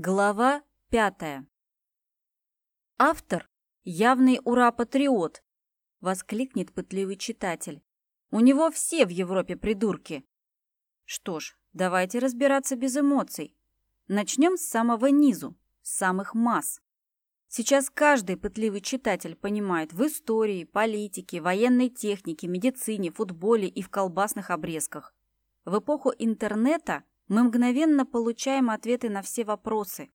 Глава пятая. Автор – явный ура-патриот, воскликнет пытливый читатель. У него все в Европе придурки. Что ж, давайте разбираться без эмоций. Начнем с самого низу, с самых масс. Сейчас каждый пытливый читатель понимает в истории, политике, военной технике, медицине, футболе и в колбасных обрезках. В эпоху интернета мы мгновенно получаем ответы на все вопросы.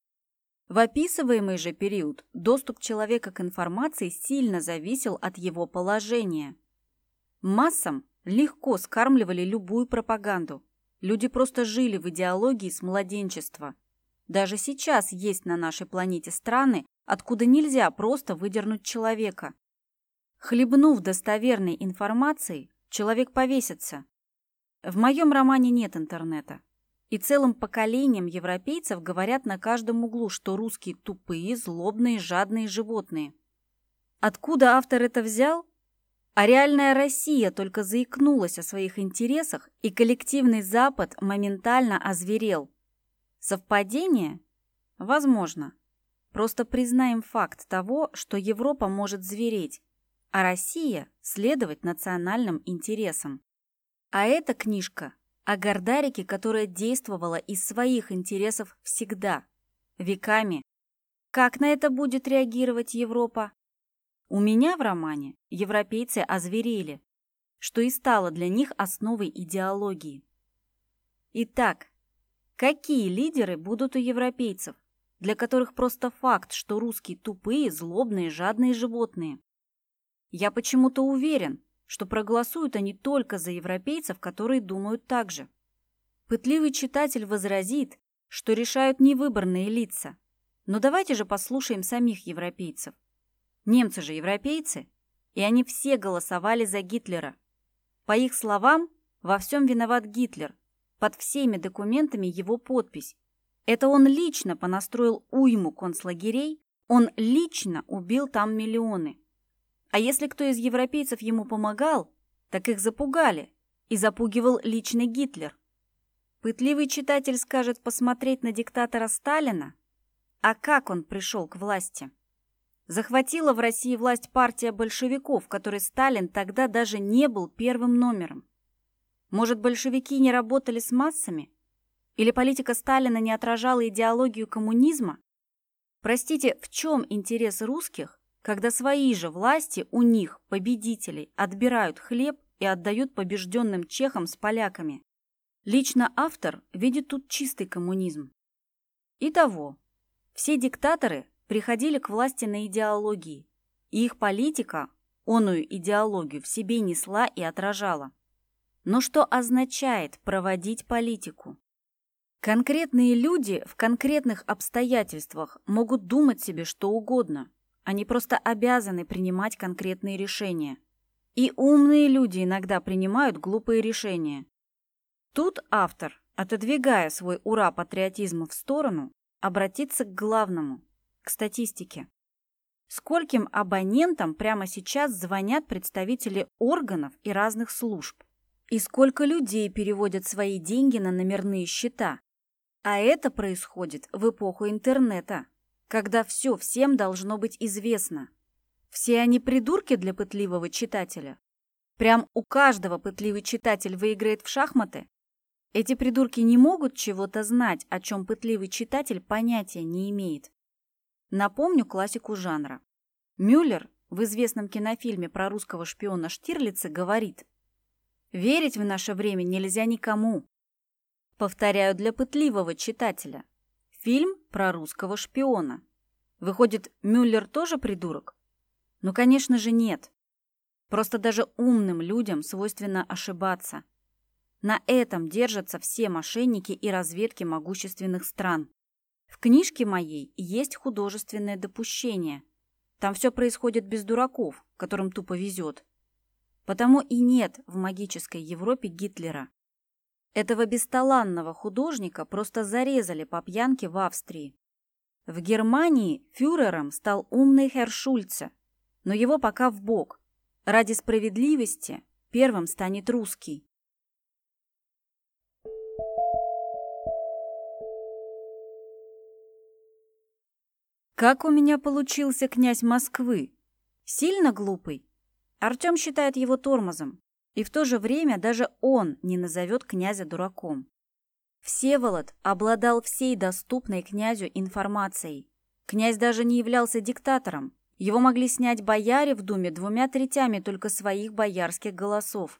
В описываемый же период доступ человека к информации сильно зависел от его положения. Массам легко скармливали любую пропаганду. Люди просто жили в идеологии с младенчества. Даже сейчас есть на нашей планете страны, откуда нельзя просто выдернуть человека. Хлебнув достоверной информацией, человек повесится. В моем романе нет интернета. И целым поколением европейцев говорят на каждом углу, что русские тупые, злобные, жадные животные. Откуда автор это взял? А реальная Россия только заикнулась о своих интересах, и коллективный Запад моментально озверел. Совпадение? Возможно. Просто признаем факт того, что Европа может звереть, а Россия – следовать национальным интересам. А эта книжка о Гордарике, которая действовала из своих интересов всегда, веками. Как на это будет реагировать Европа? У меня в романе европейцы озверели, что и стало для них основой идеологии. Итак, какие лидеры будут у европейцев, для которых просто факт, что русские тупые, злобные, жадные животные? Я почему-то уверен, что проголосуют они только за европейцев, которые думают так же. Пытливый читатель возразит, что решают не выборные лица. Но давайте же послушаем самих европейцев. Немцы же европейцы, и они все голосовали за Гитлера. По их словам, во всем виноват Гитлер. Под всеми документами его подпись. Это он лично понастроил уйму концлагерей, он лично убил там миллионы. А если кто из европейцев ему помогал, так их запугали, и запугивал лично Гитлер. Пытливый читатель скажет посмотреть на диктатора Сталина? А как он пришел к власти? Захватила в России власть партия большевиков, которой Сталин тогда даже не был первым номером. Может, большевики не работали с массами? Или политика Сталина не отражала идеологию коммунизма? Простите, в чем интерес русских когда свои же власти у них, победителей, отбирают хлеб и отдают побежденным чехам с поляками. Лично автор видит тут чистый коммунизм. Итого, все диктаторы приходили к власти на идеологии, и их политика оную идеологию в себе несла и отражала. Но что означает проводить политику? Конкретные люди в конкретных обстоятельствах могут думать себе что угодно – они просто обязаны принимать конкретные решения. И умные люди иногда принимают глупые решения. Тут автор, отодвигая свой ура-патриотизм в сторону, обратится к главному, к статистике. Скольким абонентам прямо сейчас звонят представители органов и разных служб? И сколько людей переводят свои деньги на номерные счета? А это происходит в эпоху интернета когда все всем должно быть известно. Все они придурки для пытливого читателя. Прям у каждого пытливый читатель выиграет в шахматы. Эти придурки не могут чего-то знать, о чем пытливый читатель понятия не имеет. Напомню классику жанра. Мюллер в известном кинофильме про русского шпиона Штирлица говорит «Верить в наше время нельзя никому». Повторяю для пытливого читателя. Фильм про русского шпиона. Выходит, Мюллер тоже придурок? Ну, конечно же, нет. Просто даже умным людям свойственно ошибаться. На этом держатся все мошенники и разведки могущественных стран. В книжке моей есть художественное допущение. Там все происходит без дураков, которым тупо везет. Потому и нет в магической Европе Гитлера. Этого бесталанного художника просто зарезали по пьянке в Австрии. В Германии фюрером стал умный Херр Шульце, но его пока в бок. Ради справедливости первым станет русский. Как у меня получился князь Москвы? Сильно глупый? Артем считает его тормозом. И в то же время даже он не назовет князя дураком. Всеволод обладал всей доступной князю информацией. Князь даже не являлся диктатором. Его могли снять бояре в думе двумя третями только своих боярских голосов.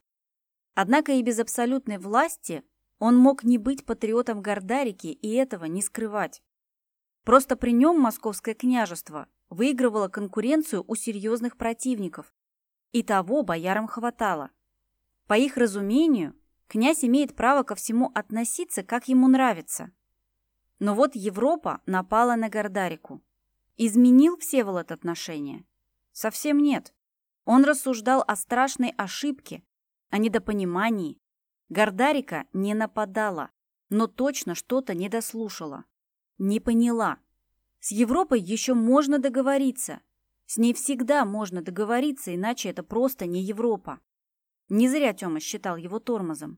Однако и без абсолютной власти он мог не быть патриотом Гордарики и этого не скрывать. Просто при нем московское княжество выигрывало конкуренцию у серьезных противников. И того боярам хватало. По их разумению, князь имеет право ко всему относиться, как ему нравится. Но вот Европа напала на Гордарику. Изменил Всеволод отношения? Совсем нет. Он рассуждал о страшной ошибке, о недопонимании. Гордарика не нападала, но точно что-то не дослушала. Не поняла. С Европой еще можно договориться. С ней всегда можно договориться, иначе это просто не Европа. Не зря Тёма считал его тормозом.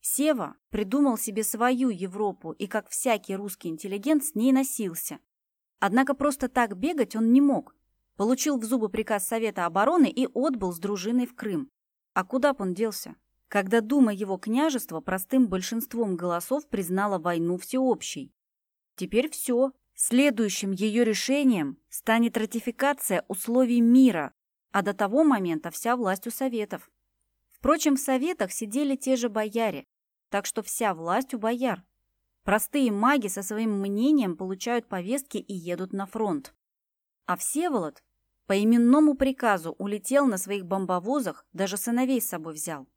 Сева придумал себе свою Европу и, как всякий русский интеллигент, с ней носился. Однако просто так бегать он не мог. Получил в зубы приказ Совета обороны и отбыл с дружиной в Крым. А куда б он делся? Когда Дума его княжества простым большинством голосов признала войну всеобщей. Теперь все. Следующим ее решением станет ратификация условий мира, а до того момента вся власть у Советов. Впрочем, в Советах сидели те же бояре, так что вся власть у бояр. Простые маги со своим мнением получают повестки и едут на фронт. А Всеволод по именному приказу улетел на своих бомбовозах, даже сыновей с собой взял.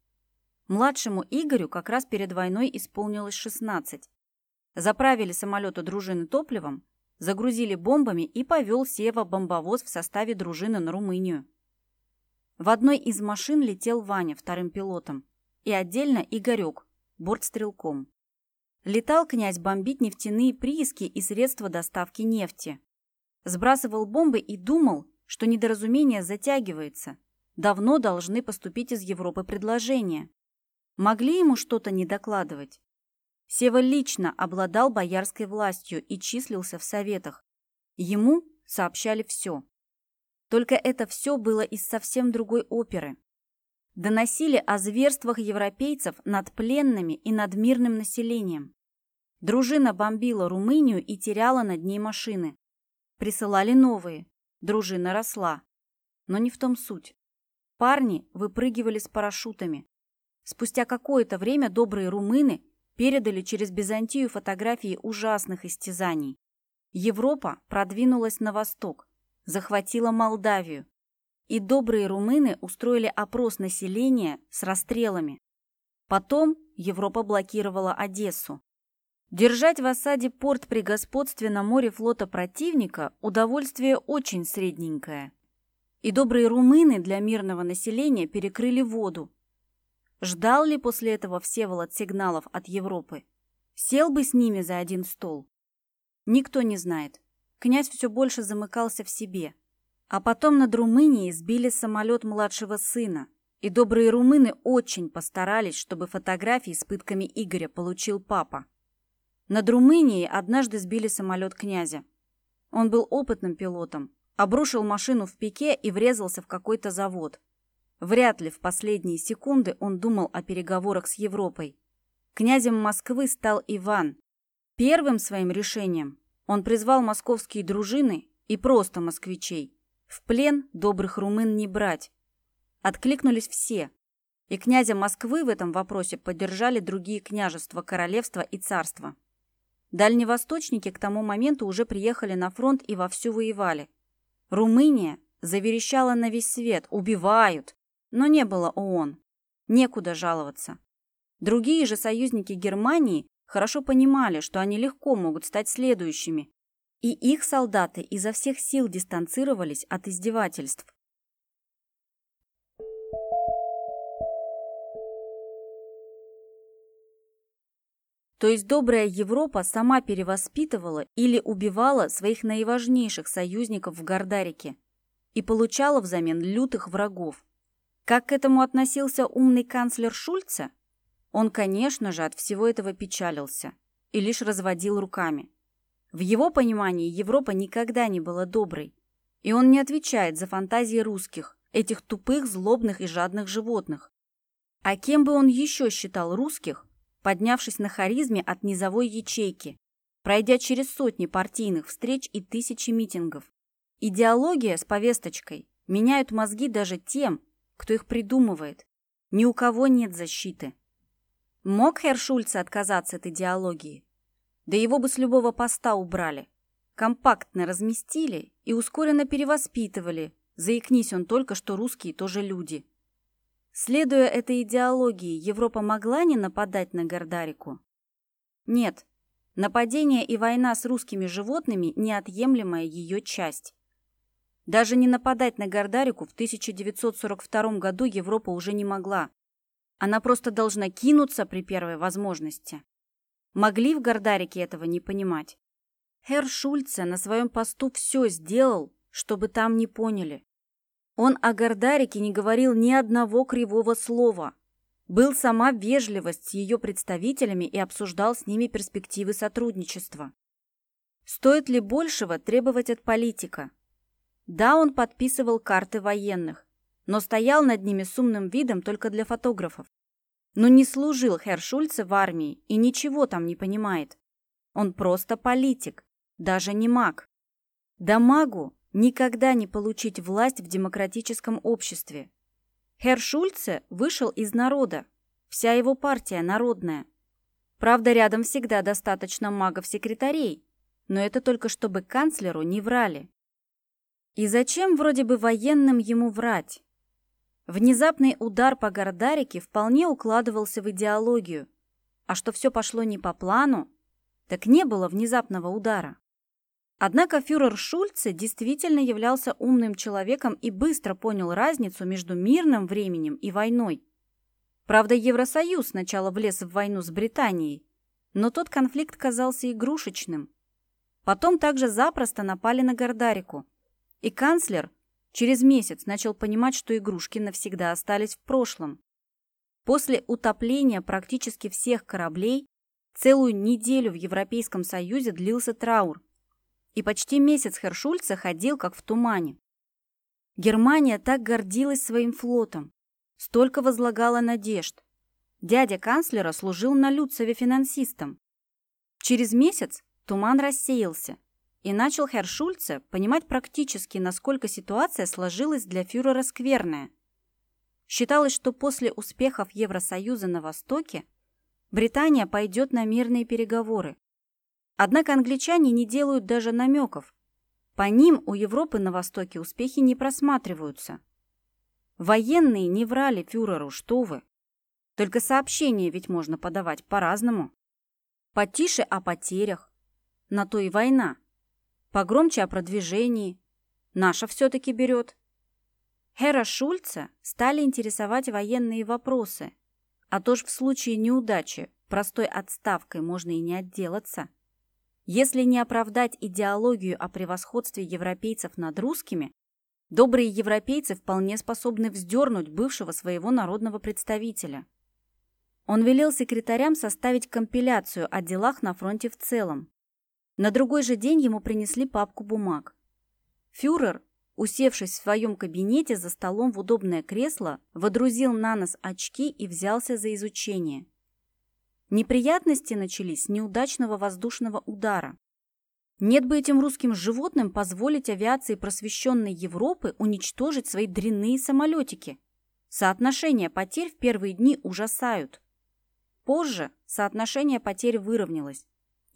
Младшему Игорю как раз перед войной исполнилось 16. Заправили самолеты дружины топливом, загрузили бомбами и повел Сева бомбовоз в составе дружины на Румынию. В одной из машин летел Ваня вторым пилотом и отдельно Игорек, бортстрелком. Летал князь бомбить нефтяные прииски и средства доставки нефти. Сбрасывал бомбы и думал, что недоразумение затягивается. Давно должны поступить из Европы предложения. Могли ему что-то не докладывать? Сева лично обладал боярской властью и числился в советах. Ему сообщали все. Только это все было из совсем другой оперы. Доносили о зверствах европейцев над пленными и над мирным населением. Дружина бомбила Румынию и теряла над ней машины. Присылали новые. Дружина росла. Но не в том суть. Парни выпрыгивали с парашютами. Спустя какое-то время добрые румыны передали через Византию фотографии ужасных истязаний. Европа продвинулась на восток, захватила Молдавию. И добрые румыны устроили опрос населения с расстрелами. Потом Европа блокировала Одессу. Держать в осаде порт при господстве на море флота противника – удовольствие очень средненькое. И добрые румыны для мирного населения перекрыли воду. Ждал ли после этого Всеволод сигналов от Европы? Сел бы с ними за один стол? Никто не знает. Князь все больше замыкался в себе. А потом над Румынией сбили самолет младшего сына. И добрые румыны очень постарались, чтобы фотографии с пытками Игоря получил папа. Над Румынией однажды сбили самолет князя. Он был опытным пилотом, обрушил машину в пике и врезался в какой-то завод. Вряд ли в последние секунды он думал о переговорах с Европой. Князем Москвы стал Иван. Первым своим решением он призвал московские дружины и просто москвичей. В плен добрых румын не брать. Откликнулись все. И князя Москвы в этом вопросе поддержали другие княжества, королевства и царства. Дальневосточники к тому моменту уже приехали на фронт и вовсю воевали. Румыния заверещала на весь свет «Убивают!», но не было ООН. Некуда жаловаться. Другие же союзники Германии хорошо понимали, что они легко могут стать следующими, и их солдаты изо всех сил дистанцировались от издевательств. То есть добрая Европа сама перевоспитывала или убивала своих наиважнейших союзников в Гордарике и получала взамен лютых врагов. Как к этому относился умный канцлер Шульце? Он, конечно же, от всего этого печалился и лишь разводил руками. В его понимании Европа никогда не была доброй, и он не отвечает за фантазии русских, этих тупых, злобных и жадных животных. А кем бы он еще считал русских, поднявшись на харизме от низовой ячейки, пройдя через сотни партийных встреч и тысячи митингов? Идеология с повесточкой меняют мозги даже тем, кто их придумывает. Ни у кого нет защиты. Мог Херр Шульце отказаться от идеологии? Да его бы с любого поста убрали. Компактно разместили и ускоренно перевоспитывали. Заикнись он только, что русские тоже люди. Следуя этой идеологии, Европа могла не нападать на Гордарику? Нет. Нападение и война с русскими животными – неотъемлемая ее часть. Даже не нападать на Гордарику в 1942 году Европа уже не могла. Она просто должна кинуться при первой возможности. Могли в Гордарике этого не понимать. Херр Шульце на своем посту все сделал, чтобы там не поняли. Он о Гордарике не говорил ни одного кривого слова. Был сама вежливость с ее представителями и обсуждал с ними перспективы сотрудничества. Стоит ли большего требовать от политика? Да, он подписывал карты военных, но стоял над ними с умным видом только для фотографов. Но не служил Херр Шульце в армии и ничего там не понимает. Он просто политик, даже не маг. Да магу никогда не получить власть в демократическом обществе. Херр Шульце вышел из народа, вся его партия народная. Правда, рядом всегда достаточно магов-секретарей, но это только чтобы канцлеру не врали. И зачем вроде бы военным ему врать? Внезапный удар по Гордарике вполне укладывался в идеологию. А что все пошло не по плану, так не было внезапного удара. Однако фюрер Шульце действительно являлся умным человеком и быстро понял разницу между мирным временем и войной. Правда, Евросоюз сначала влез в войну с Британией, но тот конфликт казался игрушечным. Потом также запросто напали на Гордарику – и канцлер через месяц начал понимать, что игрушки навсегда остались в прошлом. После утопления практически всех кораблей целую неделю в Европейском Союзе длился траур, и почти месяц Хершульца ходил как в тумане. Германия так гордилась своим флотом, столько возлагала надежд. Дядя канцлера служил на Люцеве финансистом. Через месяц туман рассеялся, и начал Херр Шульце понимать практически, насколько ситуация сложилась для фюрера скверная. Считалось, что после успехов Евросоюза на Востоке Британия пойдет на мирные переговоры. Однако англичане не делают даже намеков. По ним у Европы на Востоке успехи не просматриваются. Военные не врали фюреру, что вы. Только сообщения ведь можно подавать по-разному. Потише о потерях. На то и война. Погромче о продвижении. Наша все-таки берет. Хера Шульца стали интересовать военные вопросы. А то ж в случае неудачи простой отставкой можно и не отделаться. Если не оправдать идеологию о превосходстве европейцев над русскими, добрые европейцы вполне способны вздернуть бывшего своего народного представителя. Он велел секретарям составить компиляцию о делах на фронте в целом, на другой же день ему принесли папку бумаг. Фюрер, усевшись в своем кабинете за столом в удобное кресло, водрузил на нос очки и взялся за изучение. Неприятности начались с неудачного воздушного удара. Нет бы этим русским животным позволить авиации просвещенной Европы уничтожить свои дрянные самолетики. Соотношения потерь в первые дни ужасают. Позже соотношение потерь выровнялось.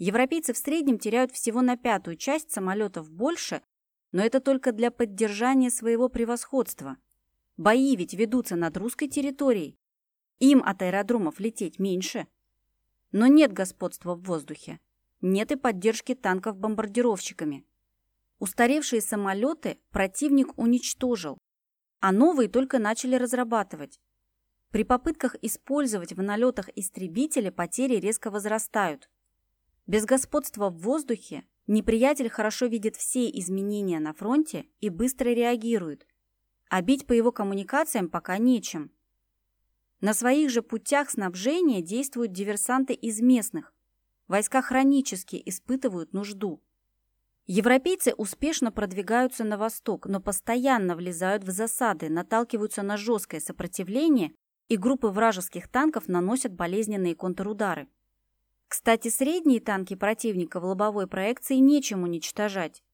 Европейцы в среднем теряют всего на пятую часть самолетов больше, но это только для поддержания своего превосходства. Бои ведь ведутся над русской территорией. Им от аэродромов лететь меньше. Но нет господства в воздухе. Нет и поддержки танков бомбардировщиками. Устаревшие самолеты противник уничтожил, а новые только начали разрабатывать. При попытках использовать в налетах истребители потери резко возрастают. Без господства в воздухе неприятель хорошо видит все изменения на фронте и быстро реагирует, а бить по его коммуникациям пока нечем. На своих же путях снабжения действуют диверсанты из местных. Войска хронически испытывают нужду. Европейцы успешно продвигаются на восток, но постоянно влезают в засады, наталкиваются на жесткое сопротивление, и группы вражеских танков наносят болезненные контрудары. Кстати, средние танки противника в лобовой проекции нечем уничтожать.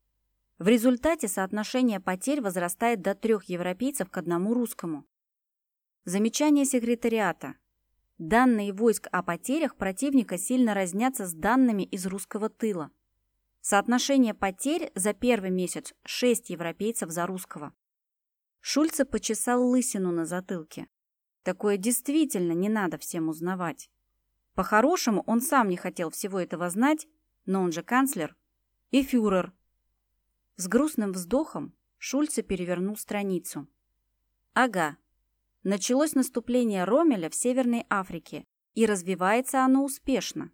В результате соотношение потерь возрастает до трех европейцев к одному русскому. Замечание секретариата. Данные войск о потерях противника сильно разнятся с данными из русского тыла. Соотношение потерь за первый месяц – 6 европейцев за русского. Шульце почесал лысину на затылке. Такое действительно не надо всем узнавать. По-хорошему, он сам не хотел всего этого знать, но он же канцлер и фюрер. С грустным вздохом Шульце перевернул страницу. Ага, началось наступление Ромеля в Северной Африке, и развивается оно успешно.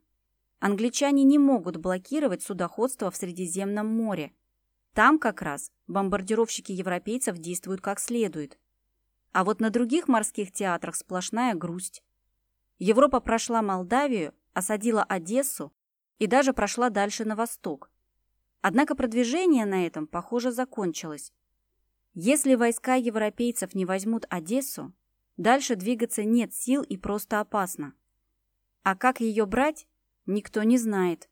Англичане не могут блокировать судоходство в Средиземном море. Там как раз бомбардировщики европейцев действуют как следует. А вот на других морских театрах сплошная грусть. Европа прошла Молдавию, осадила Одессу и даже прошла дальше на восток. Однако продвижение на этом, похоже, закончилось. Если войска европейцев не возьмут Одессу, дальше двигаться нет сил и просто опасно. А как ее брать, никто не знает.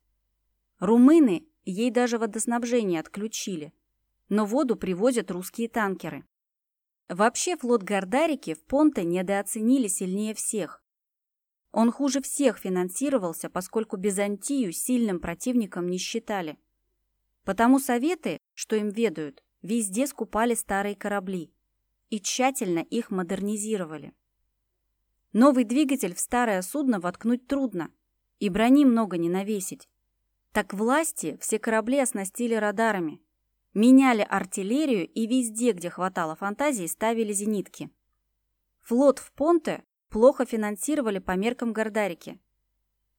Румыны ей даже водоснабжение отключили, но воду привозят русские танкеры. Вообще флот Гордарики в Понте недооценили сильнее всех. Он хуже всех финансировался, поскольку Византию сильным противником не считали. Потому советы, что им ведают, везде скупали старые корабли и тщательно их модернизировали. Новый двигатель в старое судно воткнуть трудно, и брони много не навесить. Так власти все корабли оснастили радарами, меняли артиллерию и везде, где хватало фантазии, ставили зенитки. Флот в Понте плохо финансировали по меркам Гордарики.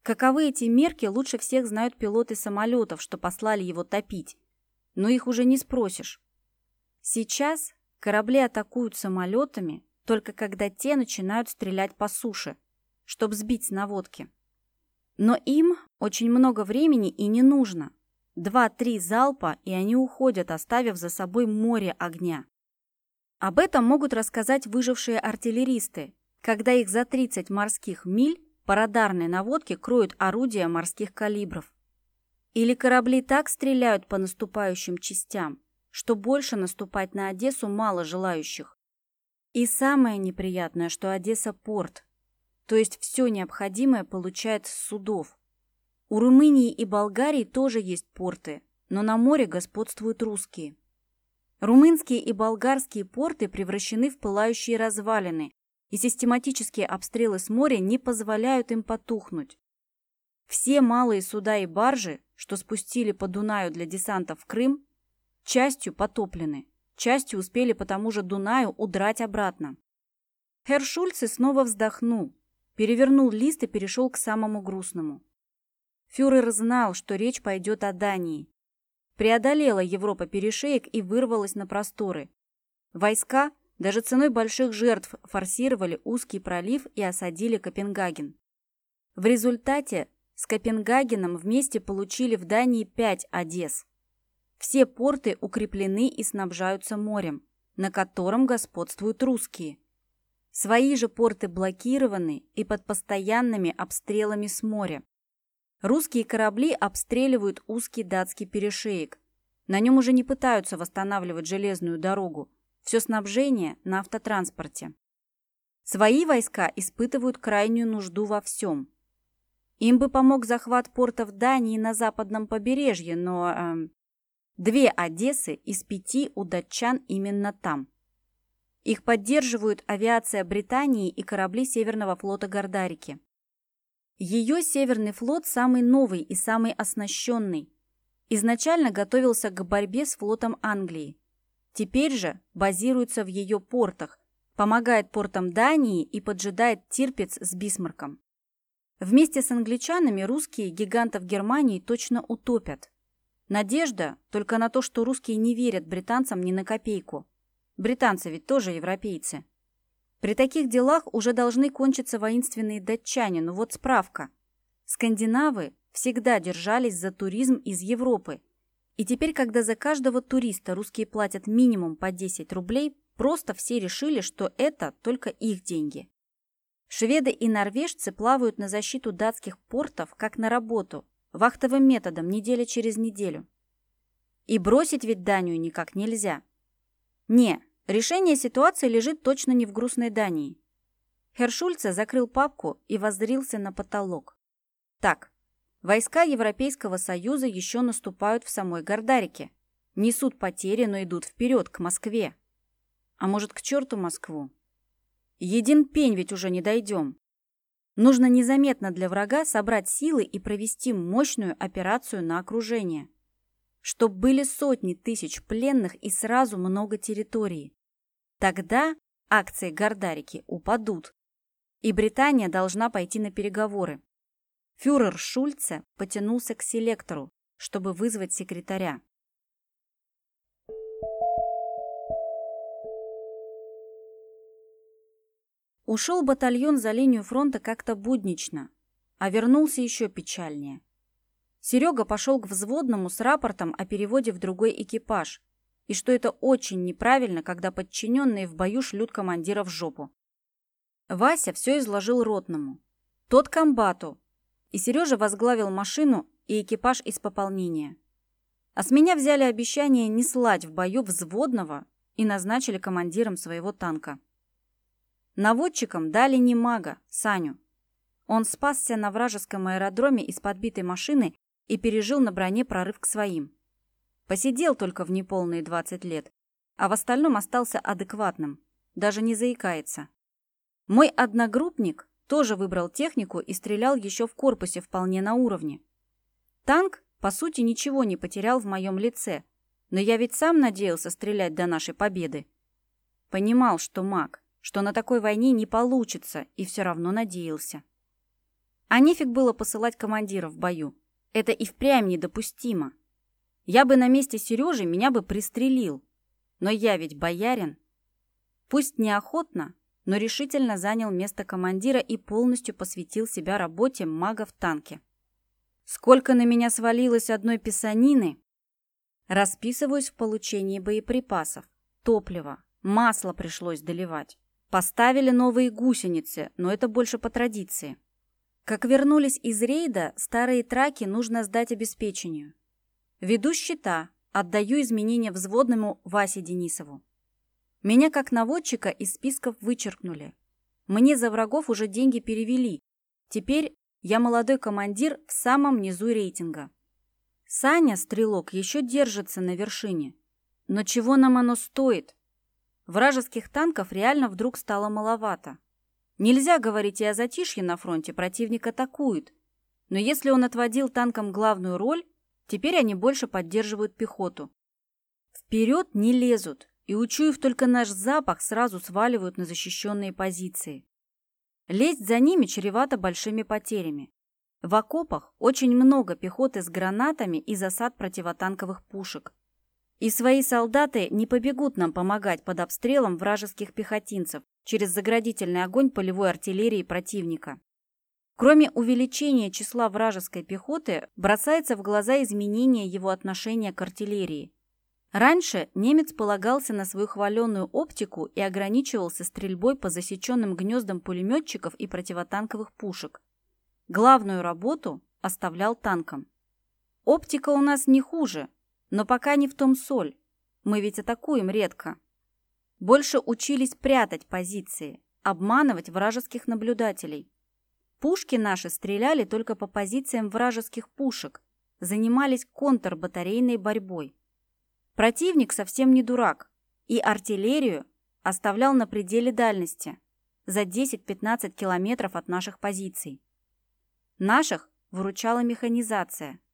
Каковы эти мерки, лучше всех знают пилоты самолетов, что послали его топить. Но их уже не спросишь. Сейчас корабли атакуют самолетами, только когда те начинают стрелять по суше, чтобы сбить с наводки. Но им очень много времени и не нужно. Два-три залпа, и они уходят, оставив за собой море огня. Об этом могут рассказать выжившие артиллеристы, когда их за 30 морских миль по радарной наводке кроют орудия морских калибров. Или корабли так стреляют по наступающим частям, что больше наступать на Одессу мало желающих. И самое неприятное, что Одесса – порт, то есть все необходимое получает с судов. У Румынии и Болгарии тоже есть порты, но на море господствуют русские. Румынские и болгарские порты превращены в пылающие развалины, и систематические обстрелы с моря не позволяют им потухнуть. Все малые суда и баржи, что спустили по Дунаю для десанта в Крым, частью потоплены, частью успели по тому же Дунаю удрать обратно. Херр Шульце снова вздохнул, перевернул лист и перешел к самому грустному. Фюрер знал, что речь пойдет о Дании. Преодолела Европа перешеек и вырвалась на просторы. Войска даже ценой больших жертв форсировали узкий пролив и осадили Копенгаген. В результате с Копенгагеном вместе получили в Дании пять Одесс. Все порты укреплены и снабжаются морем, на котором господствуют русские. Свои же порты блокированы и под постоянными обстрелами с моря. Русские корабли обстреливают узкий датский перешеек. На нем уже не пытаются восстанавливать железную дорогу, все снабжение на автотранспорте. Свои войска испытывают крайнюю нужду во всем. Им бы помог захват портов Дании на западном побережье, но э, две Одессы из пяти у датчан именно там. Их поддерживают авиация Британии и корабли Северного флота Гордарики. Ее Северный флот самый новый и самый оснащенный. Изначально готовился к борьбе с флотом Англии. Теперь же базируется в ее портах, помогает портам Дании и поджидает Тирпиц с Бисмарком. Вместе с англичанами русские гигантов Германии точно утопят. Надежда только на то, что русские не верят британцам ни на копейку. Британцы ведь тоже европейцы. При таких делах уже должны кончиться воинственные датчане, но вот справка. Скандинавы всегда держались за туризм из Европы И теперь, когда за каждого туриста русские платят минимум по 10 рублей, просто все решили, что это только их деньги. Шведы и норвежцы плавают на защиту датских портов как на работу, вахтовым методом, неделя через неделю. И бросить ведь Данию никак нельзя. Не, решение ситуации лежит точно не в грустной Дании. Хершульце закрыл папку и воззрился на потолок. Так, войска Европейского Союза еще наступают в самой Гордарике. Несут потери, но идут вперед, к Москве. А может, к черту Москву? Един пень ведь уже не дойдем. Нужно незаметно для врага собрать силы и провести мощную операцию на окружение. Чтоб были сотни тысяч пленных и сразу много территории. Тогда акции Гордарики упадут. И Британия должна пойти на переговоры. Фюрер Шульце потянулся к селектору, чтобы вызвать секретаря. Ушел батальон за линию фронта как-то буднично, а вернулся еще печальнее. Серега пошел к взводному с рапортом о переводе в другой экипаж, и что это очень неправильно, когда подчиненные в бою шлют командира в жопу. Вася все изложил ротному. Тот комбату. И Сережа возглавил машину и экипаж из пополнения. А с меня взяли обещание не слать в бою взводного и назначили командиром своего танка. Наводчикам дали не мага, Саню. Он спасся на вражеском аэродроме из подбитой машины и пережил на броне прорыв к своим. Посидел только в неполные 20 лет, а в остальном остался адекватным, даже не заикается. Мой одногруппник тоже выбрал технику и стрелял еще в корпусе вполне на уровне. Танк, по сути, ничего не потерял в моем лице, но я ведь сам надеялся стрелять до нашей победы. Понимал, что маг что на такой войне не получится, и все равно надеялся. А нефиг было посылать командира в бою. Это и впрямь недопустимо. Я бы на месте Сережи меня бы пристрелил. Но я ведь боярин. Пусть неохотно, но решительно занял место командира и полностью посвятил себя работе мага в танке. Сколько на меня свалилось одной писанины! Расписываюсь в получении боеприпасов, топлива, масло пришлось доливать. Поставили новые гусеницы, но это больше по традиции. Как вернулись из рейда, старые траки нужно сдать обеспечению. Веду счета, отдаю изменения взводному Васе Денисову. Меня как наводчика из списков вычеркнули. Мне за врагов уже деньги перевели. Теперь я молодой командир в самом низу рейтинга. Саня, стрелок, еще держится на вершине. Но чего нам оно стоит? Вражеских танков реально вдруг стало маловато. Нельзя говорить и о затишье на фронте, противник атакует. Но если он отводил танкам главную роль, теперь они больше поддерживают пехоту. Вперед не лезут, и, учуяв только наш запах, сразу сваливают на защищенные позиции. Лезть за ними чревато большими потерями. В окопах очень много пехоты с гранатами и засад противотанковых пушек. И свои солдаты не побегут нам помогать под обстрелом вражеских пехотинцев через заградительный огонь полевой артиллерии противника. Кроме увеличения числа вражеской пехоты, бросается в глаза изменение его отношения к артиллерии. Раньше немец полагался на свою хваленную оптику и ограничивался стрельбой по засеченным гнездам пулеметчиков и противотанковых пушек. Главную работу оставлял танкам. Оптика у нас не хуже, но пока не в том соль. Мы ведь атакуем редко. Больше учились прятать позиции, обманывать вражеских наблюдателей. Пушки наши стреляли только по позициям вражеских пушек, занимались контрбатарейной борьбой. Противник совсем не дурак, и артиллерию оставлял на пределе дальности, за 10-15 километров от наших позиций. Наших выручала механизация –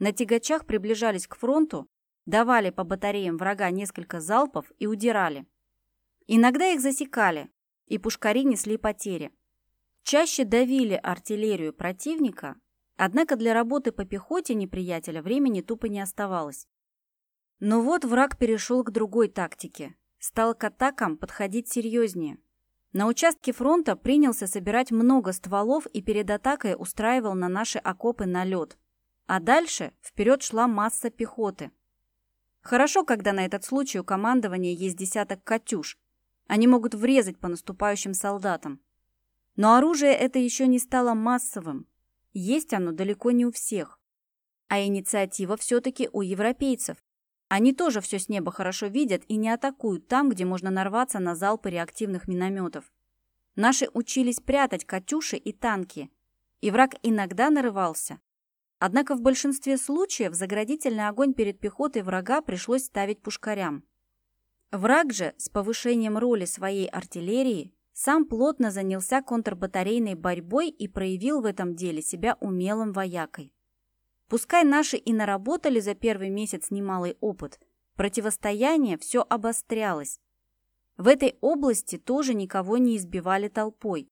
на тягачах приближались к фронту, давали по батареям врага несколько залпов и удирали. Иногда их засекали, и пушкари несли потери. Чаще давили артиллерию противника, однако для работы по пехоте неприятеля времени тупо не оставалось. Но вот враг перешел к другой тактике. Стал к атакам подходить серьезнее. На участке фронта принялся собирать много стволов и перед атакой устраивал на наши окопы налет. А дальше вперед шла масса пехоты. Хорошо, когда на этот случай у командования есть десяток «Катюш». Они могут врезать по наступающим солдатам. Но оружие это еще не стало массовым. Есть оно далеко не у всех. А инициатива все-таки у европейцев. Они тоже все с неба хорошо видят и не атакуют там, где можно нарваться на залпы реактивных минометов. Наши учились прятать «Катюши» и танки. И враг иногда нарывался. Однако в большинстве случаев заградительный огонь перед пехотой врага пришлось ставить пушкарям. Враг же с повышением роли своей артиллерии сам плотно занялся контрбатарейной борьбой и проявил в этом деле себя умелым воякой. Пускай наши и наработали за первый месяц немалый опыт, противостояние все обострялось. В этой области тоже никого не избивали толпой.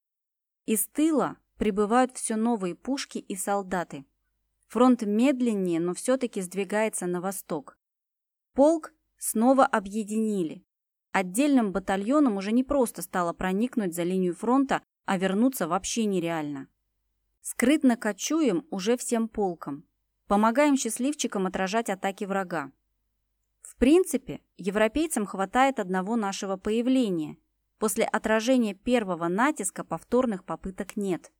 Из тыла прибывают все новые пушки и солдаты. Фронт медленнее, но все-таки сдвигается на восток. Полк снова объединили. Отдельным батальонам уже не просто стало проникнуть за линию фронта, а вернуться вообще нереально. Скрытно кочуем уже всем полком. Помогаем счастливчикам отражать атаки врага. В принципе, европейцам хватает одного нашего появления. После отражения первого натиска повторных попыток нет.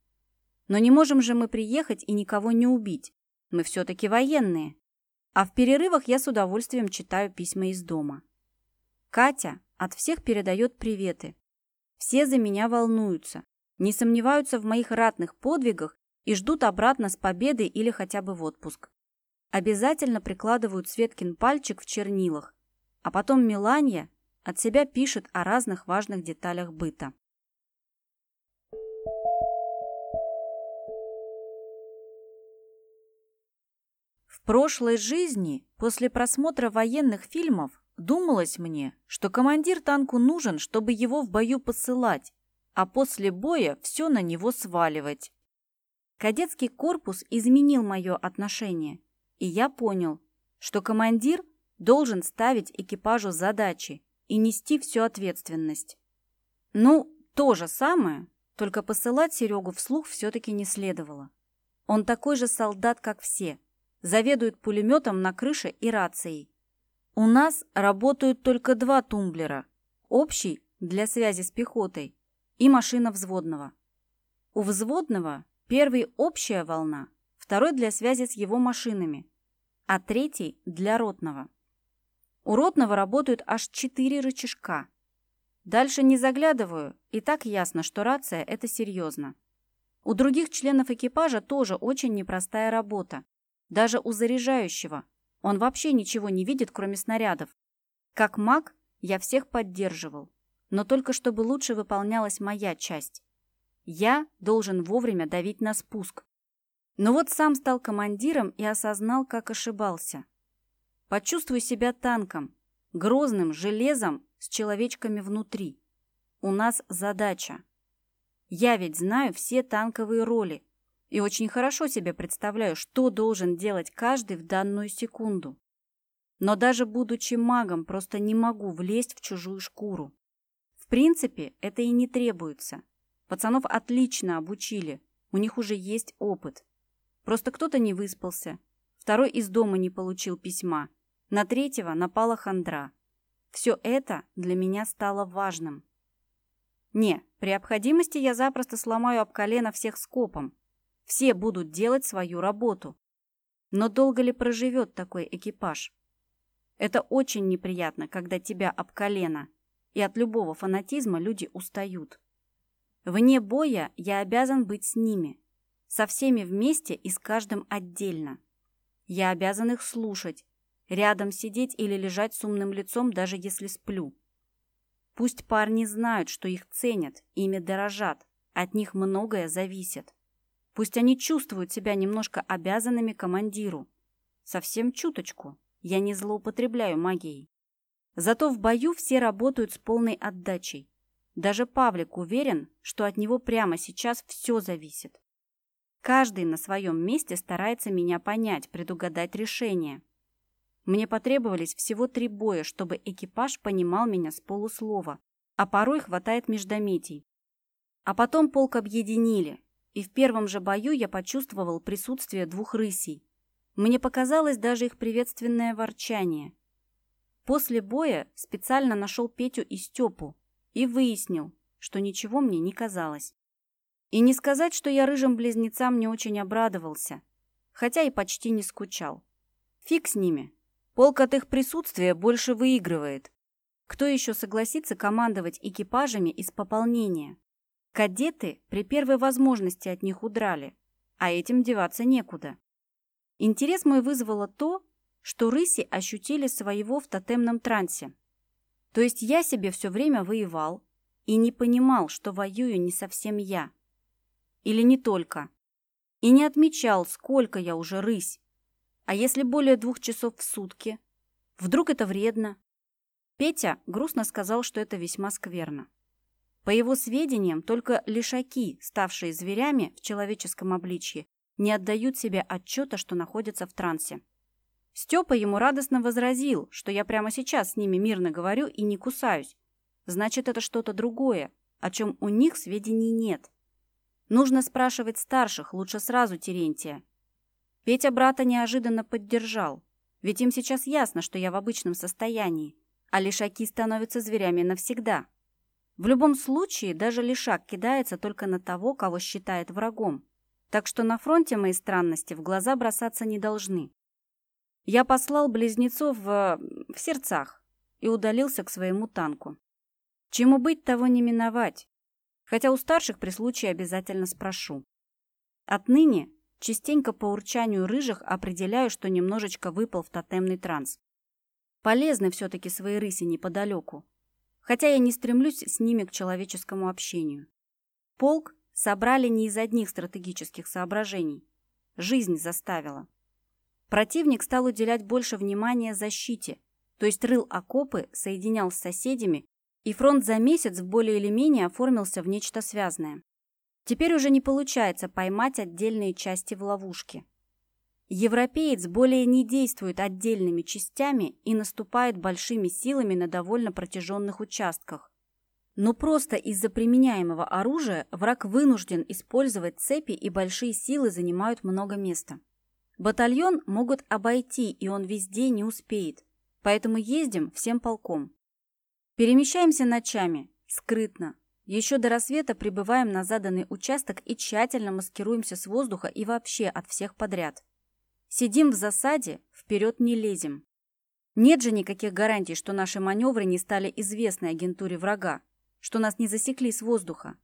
Но не можем же мы приехать и никого не убить. Мы все-таки военные. А в перерывах я с удовольствием читаю письма из дома. Катя от всех передает приветы. Все за меня волнуются, не сомневаются в моих ратных подвигах и ждут обратно с победой или хотя бы в отпуск. Обязательно прикладывают Светкин пальчик в чернилах, а потом Миланья от себя пишет о разных важных деталях быта. В прошлой жизни, после просмотра военных фильмов, Думалось мне, что командир танку нужен, чтобы его в бою посылать, а после боя все на него сваливать. Кадетский корпус изменил мое отношение, и я понял, что командир должен ставить экипажу задачи и нести всю ответственность. Ну, то же самое, только посылать Серегу вслух все-таки не следовало. Он такой же солдат, как все, заведует пулеметом на крыше и рацией. У нас работают только два тумблера. Общий для связи с пехотой и машина взводного. У взводного первый общая волна, второй для связи с его машинами, а третий для ротного. У ротного работают аж четыре рычажка. Дальше не заглядываю, и так ясно, что рация – это серьезно. У других членов экипажа тоже очень непростая работа. Даже у заряжающего – он вообще ничего не видит, кроме снарядов. Как маг я всех поддерживал, но только чтобы лучше выполнялась моя часть. Я должен вовремя давить на спуск. Но вот сам стал командиром и осознал, как ошибался. Почувствуй себя танком, грозным железом с человечками внутри. У нас задача. Я ведь знаю все танковые роли, и очень хорошо себе представляю, что должен делать каждый в данную секунду. Но даже будучи магом, просто не могу влезть в чужую шкуру. В принципе, это и не требуется. Пацанов отлично обучили, у них уже есть опыт. Просто кто-то не выспался, второй из дома не получил письма, на третьего напала хандра. Все это для меня стало важным. Не, при необходимости я запросто сломаю об колено всех скопом, все будут делать свою работу. Но долго ли проживет такой экипаж? Это очень неприятно, когда тебя об колено, и от любого фанатизма люди устают. Вне боя я обязан быть с ними, со всеми вместе и с каждым отдельно. Я обязан их слушать, рядом сидеть или лежать с умным лицом, даже если сплю. Пусть парни знают, что их ценят, ими дорожат, от них многое зависит. Пусть они чувствуют себя немножко обязанными командиру. Совсем чуточку. Я не злоупотребляю магией. Зато в бою все работают с полной отдачей. Даже Павлик уверен, что от него прямо сейчас все зависит. Каждый на своем месте старается меня понять, предугадать решение. Мне потребовались всего три боя, чтобы экипаж понимал меня с полуслова, а порой хватает междометий. А потом полк объединили, и в первом же бою я почувствовал присутствие двух рысей. Мне показалось даже их приветственное ворчание. После боя специально нашел Петю и Степу и выяснил, что ничего мне не казалось. И не сказать, что я рыжим близнецам не очень обрадовался, хотя и почти не скучал. Фиг с ними. Полк от их присутствия больше выигрывает. Кто еще согласится командовать экипажами из пополнения? Кадеты при первой возможности от них удрали, а этим деваться некуда. Интерес мой вызвало то, что рыси ощутили своего в тотемном трансе. То есть я себе все время воевал и не понимал, что воюю не совсем я. Или не только. И не отмечал, сколько я уже рысь. А если более двух часов в сутки? Вдруг это вредно? Петя грустно сказал, что это весьма скверно. По его сведениям, только лишаки, ставшие зверями в человеческом обличье, не отдают себе отчета, что находятся в трансе. Степа ему радостно возразил, что я прямо сейчас с ними мирно говорю и не кусаюсь. Значит, это что-то другое, о чем у них сведений нет. Нужно спрашивать старших, лучше сразу Терентия. Петя брата неожиданно поддержал, ведь им сейчас ясно, что я в обычном состоянии, а лишаки становятся зверями навсегда. В любом случае, даже лишак кидается только на того, кого считает врагом. Так что на фронте мои странности в глаза бросаться не должны. Я послал близнецов в... в сердцах и удалился к своему танку. Чему быть, того не миновать хотя у старших при случае обязательно спрошу. Отныне частенько по урчанию рыжих определяю, что немножечко выпал в тотемный транс. Полезны все-таки свои рыси неподалеку, хотя я не стремлюсь с ними к человеческому общению. Полк собрали не из одних стратегических соображений. Жизнь заставила. Противник стал уделять больше внимания защите, то есть рыл окопы, соединял с соседями и фронт за месяц более или менее оформился в нечто связанное. Теперь уже не получается поймать отдельные части в ловушке. Европеец более не действует отдельными частями и наступает большими силами на довольно протяженных участках. Но просто из-за применяемого оружия враг вынужден использовать цепи и большие силы занимают много места. Батальон могут обойти, и он везде не успеет. Поэтому ездим всем полком. Перемещаемся ночами, скрытно. Еще до рассвета прибываем на заданный участок и тщательно маскируемся с воздуха и вообще от всех подряд. Сидим в засаде, вперед не лезем. Нет же никаких гарантий, что наши маневры не стали известны агентуре врага, что нас не засекли с воздуха.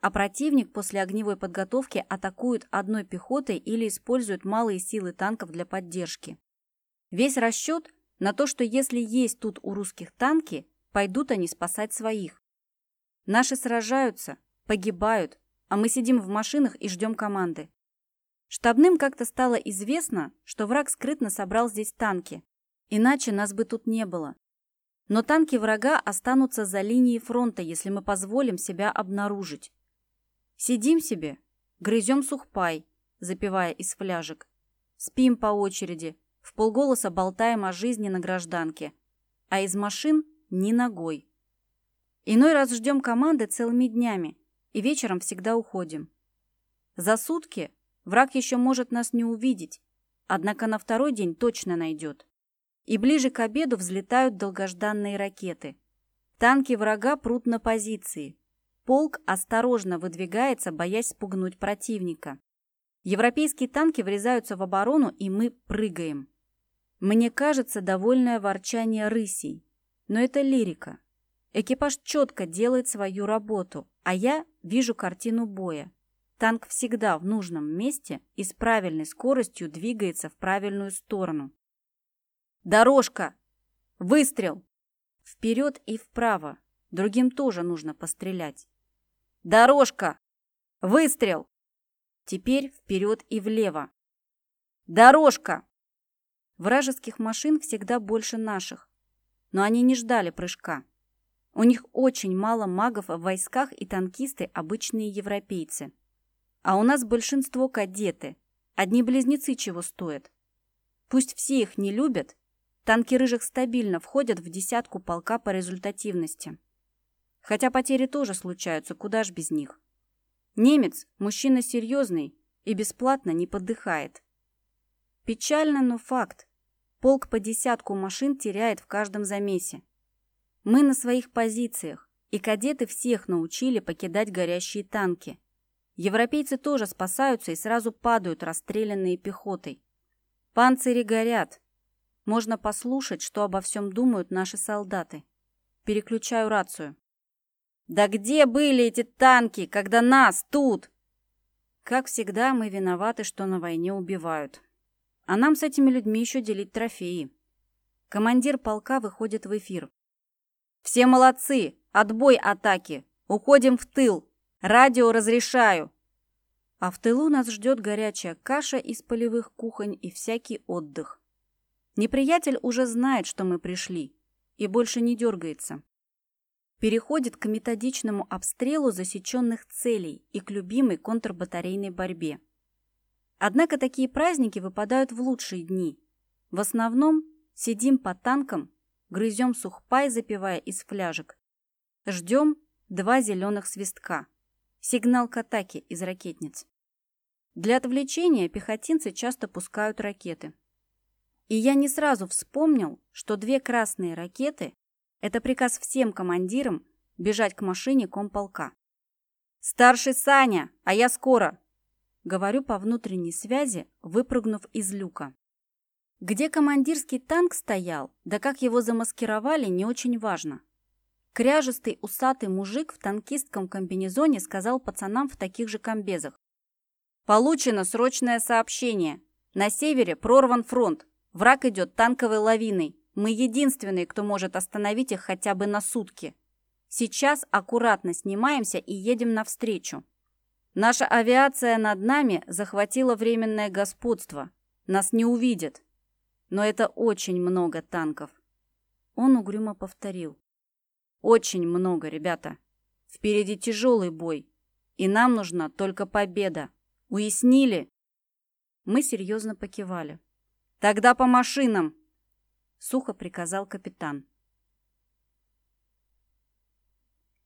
А противник после огневой подготовки атакует одной пехотой или использует малые силы танков для поддержки. Весь расчет на то, что если есть тут у русских танки, Пойдут они спасать своих. Наши сражаются, погибают, а мы сидим в машинах и ждем команды. Штабным как-то стало известно, что враг скрытно собрал здесь танки, иначе нас бы тут не было. Но танки врага останутся за линией фронта, если мы позволим себя обнаружить. Сидим себе, грызем сухпай, запивая из фляжек. Спим по очереди, в полголоса болтаем о жизни на гражданке. А из машин ни ногой. Иной раз ждем команды целыми днями и вечером всегда уходим. За сутки враг еще может нас не увидеть, однако на второй день точно найдет. И ближе к обеду взлетают долгожданные ракеты. Танки врага прут на позиции. Полк осторожно выдвигается, боясь спугнуть противника. Европейские танки врезаются в оборону, и мы прыгаем. Мне кажется, довольное ворчание рысей. Но это лирика. Экипаж четко делает свою работу, а я вижу картину боя. Танк всегда в нужном месте и с правильной скоростью двигается в правильную сторону. «Дорожка! Выстрел!» Вперед и вправо. Другим тоже нужно пострелять. «Дорожка! Выстрел!» Теперь вперед и влево. «Дорожка!» Вражеских машин всегда больше наших но они не ждали прыжка. У них очень мало магов в войсках и танкисты – обычные европейцы. А у нас большинство кадеты. Одни близнецы чего стоят. Пусть все их не любят, танки рыжих стабильно входят в десятку полка по результативности. Хотя потери тоже случаются, куда ж без них. Немец – мужчина серьезный и бесплатно не подыхает. Печально, но факт. Полк по десятку машин теряет в каждом замесе. Мы на своих позициях, и кадеты всех научили покидать горящие танки. Европейцы тоже спасаются и сразу падают, расстрелянные пехотой. Панцири горят. Можно послушать, что обо всем думают наши солдаты. Переключаю рацию. «Да где были эти танки, когда нас тут?» Как всегда, мы виноваты, что на войне убивают. А нам с этими людьми еще делить трофеи. Командир полка выходит в эфир. «Все молодцы! Отбой атаки! Уходим в тыл! Радио разрешаю!» А в тылу нас ждет горячая каша из полевых кухонь и всякий отдых. Неприятель уже знает, что мы пришли, и больше не дергается. Переходит к методичному обстрелу засеченных целей и к любимой контрбатарейной борьбе. Однако такие праздники выпадают в лучшие дни. В основном сидим по танкам, грызем сухпай, запивая из фляжек. Ждем два зеленых свистка. Сигнал к атаке из ракетниц. Для отвлечения пехотинцы часто пускают ракеты. И я не сразу вспомнил, что две красные ракеты – это приказ всем командирам бежать к машине комполка. «Старший Саня, а я скоро!» Говорю по внутренней связи, выпрыгнув из люка. Где командирский танк стоял, да как его замаскировали, не очень важно. Кряжистый усатый мужик в танкистском комбинезоне сказал пацанам в таких же комбезах. «Получено срочное сообщение. На севере прорван фронт. Враг идет танковой лавиной. Мы единственные, кто может остановить их хотя бы на сутки. Сейчас аккуратно снимаемся и едем навстречу. Наша авиация над нами захватила временное господство. Нас не увидят. Но это очень много танков. Он угрюмо повторил. Очень много, ребята. Впереди тяжелый бой. И нам нужна только победа. Уяснили? Мы серьезно покивали. Тогда по машинам, сухо приказал капитан.